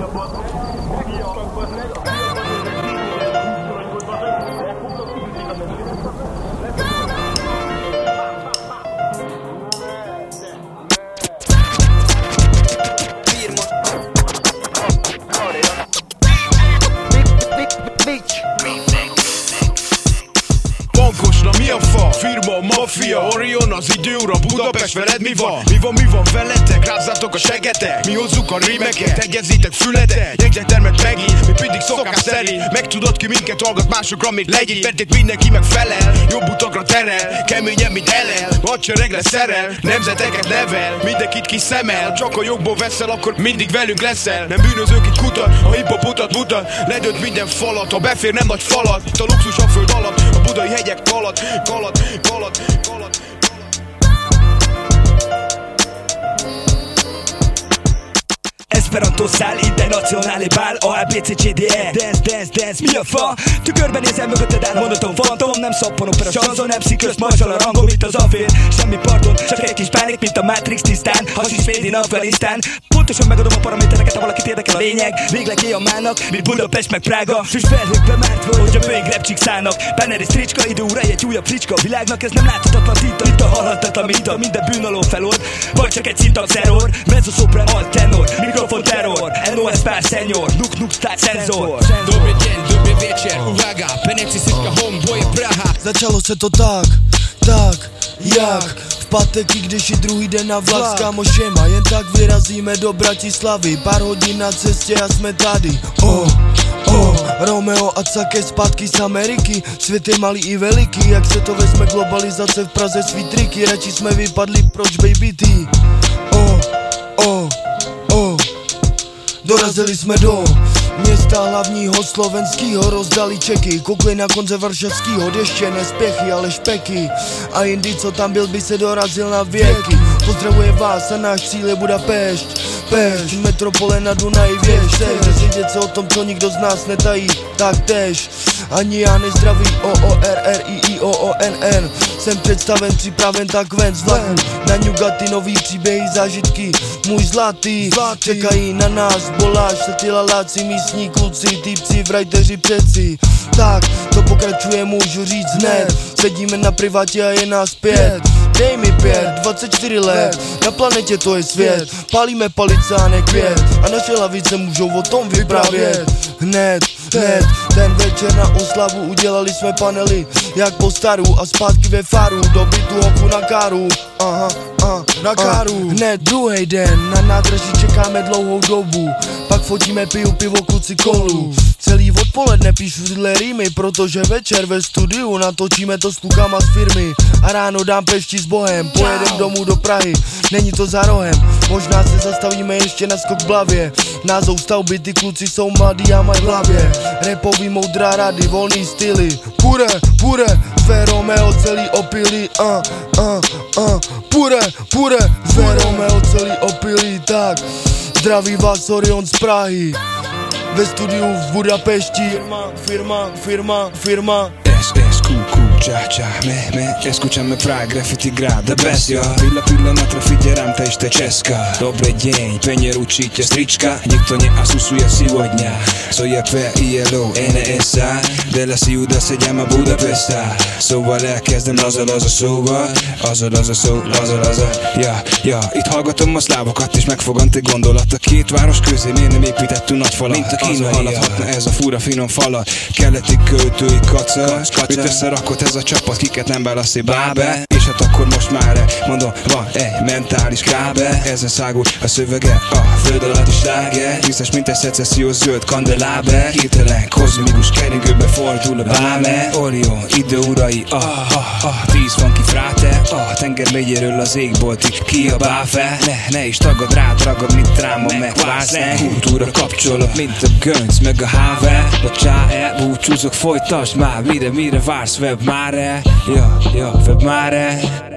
Eu boa. Bankosra mi a fa? Firma, maffia, Orion, az időra Budapest veled mi van? Mi van, mi van veletek? Rázzátok a segetek. Mi hozzuk a rímeket, tegyezzétek fületek Jegyzetermet megint, mi mindig szokás szerint. Megtudod ki minket hallgat másokra még legyél. Vetét mindenki meg felel, jobb utakra terel. Keményen, mint elel, hadsereg lesz szerel. Nemzeteket nevel, mindenkit kiszemel Csak a jogból veszel, akkor mindig velünk leszel. Nem bűnözők itt kutat, a hip-hop utat mutat. Ledönt minden falat, ha befér nem nagy falat. Itt a luxus a föld alatt, a budai hegyek kalat, kalat, kalat, kalat. Esperanto szál, internacionális bál A, B, C, C, D, E. Dance, dance, dance, mi a fa? Tükörben nézel mögötted át, mondatom fantom Nem szappan opera, chanson, nem sziklös Marsal a rangom, itt az afér Semmi pardon, csak egy kis pánik, mint a Matrix tisztán. Hasis Made in Afganisztán Pontosan megadom a paramétereket, ha valakit érdekel a lényeg. Végleg mának, mint Budapest meg Prága. Füst felhőkbe mentve, hogy a bőink repcsik szállnak Banner és tricska, idő ura, egy újabb fricska A világnak. Ez nem láthatatlan titta, itt a halhatatlan minta. Minden bűnaló felold, vagy csak egy szintax error Mezzo sopran, alt tenor, mikrofon terror. NOS pár senior, nuk nuk start senzor Dobry dzień, dobry wieczór, uwaga Penecysyjska homeboy Praha. Začalo se to tak, tak, jak pátek, i když je druhý den na vlak s kámošema Jen tak vyrazíme do Bratislavy. Pár hodin na cestě a jsme tady. Oh, oh, Romeo a Cake zpátky z Ameriky. Svět je malý i veliký, jak se to vezme globalizace v Praze svý triky. Radši jsme vypadli, proč baby ty. Oh, oh, oh Dorazili jsme do města hlavního slovenskýho Rozdali čeky, koukli na konce varšavskýho Ještě nespěchy, ale špeky. A jindy, co tam byl, by se dorazil na věky. Pozdravuje vás a náš cíl je Budapešť. Pešť, metropole na Dunaji věž Dozvědět se o tom, co nikdo z nás netají? Tak tež. Ani já nezdraví. O o r r i i o o n n Jsem představen, připraven tak ven z vlaku Na Newgaty nový příběhy, zážitky Můj zlatý, čekají na nás Boláš se ty laláci, místní kluci Týpci, vrajteři, přeci. Tak, to pokračuje, můžu říct hned. Sedíme na privátě a je nás pět Dej mi pět, 24 let Na planetě to je svět. Palíme palice a ne květ A naše lavice můžou o tom vyprávět. Hned, hned Ten večer na oslavu udělali jsme panely Jak po staru a zpátky ve faru. Do bytu hoku na káru Aha, aha, na káru. Hned druhý den na nádraží čekáme dlouhou dobu Pak fotíme, piju pivo, kluci kolu odpoledne píšu tyhle rýmy Protože večer ve studiu natočíme to s klukama z firmy. A ráno dám pešti s bohem Pojedem domů do Prahy, není to za rohem Možná se zastavíme ještě na skok blavě Názov stavby, ty kluci jsou mladí a mají v hlavě. Repový moudrá rady, volný styly. Pure, pure, své Romeo celý opilý uh, uh, uh. Pure, pure, své Romeo celý opilý Tak, zdraví vás Orion z Prahy ve studiu v Budapešti. Firma, firma, firma, firma. Dance, dance, cool, cool, čah, čah, my, my Escuchame Prague, graffiti grad, the best, jo Pila, pila no na trafiku is te česka Добрый день, пенер учите стричка Никто не осусуя сегодня Soy P.I.L.O. NSA De la ciudad se llama Budapesta Szóval elkezdem laza-laza szóval Aza-laza szó, laza-laza Ja, ja, itt hallgatom a szlávokat És megfogant egy gondolat A két város közé miért nem építettünk nagy falat Mint a kínai haladhatna ez a fura finom falat Keleti költői kaca Mit összerakott ez a csapat, kiket nem választi bábe És hát akkor most már mondom, van egy mentális kábe Ezen szágul a szövege, a föld alatt is láge. Biztos, mint egy szecessziós zöld kandelábe. Hirtelen kozmikus keringőbe fordul a báme Orion, időurai, ah, ah, ah Tíz funky fráte, ah Tenger megyéről az égboltig kiabál fel Ne, ne is tagad rád ragad, mint dráma meg vászne Kultúra kapcsolat, mint a gönc meg a háve. A csá-e, búcsúzok, folytasd már Mire, mire vársz, web már-e? Ja, ja, web már-e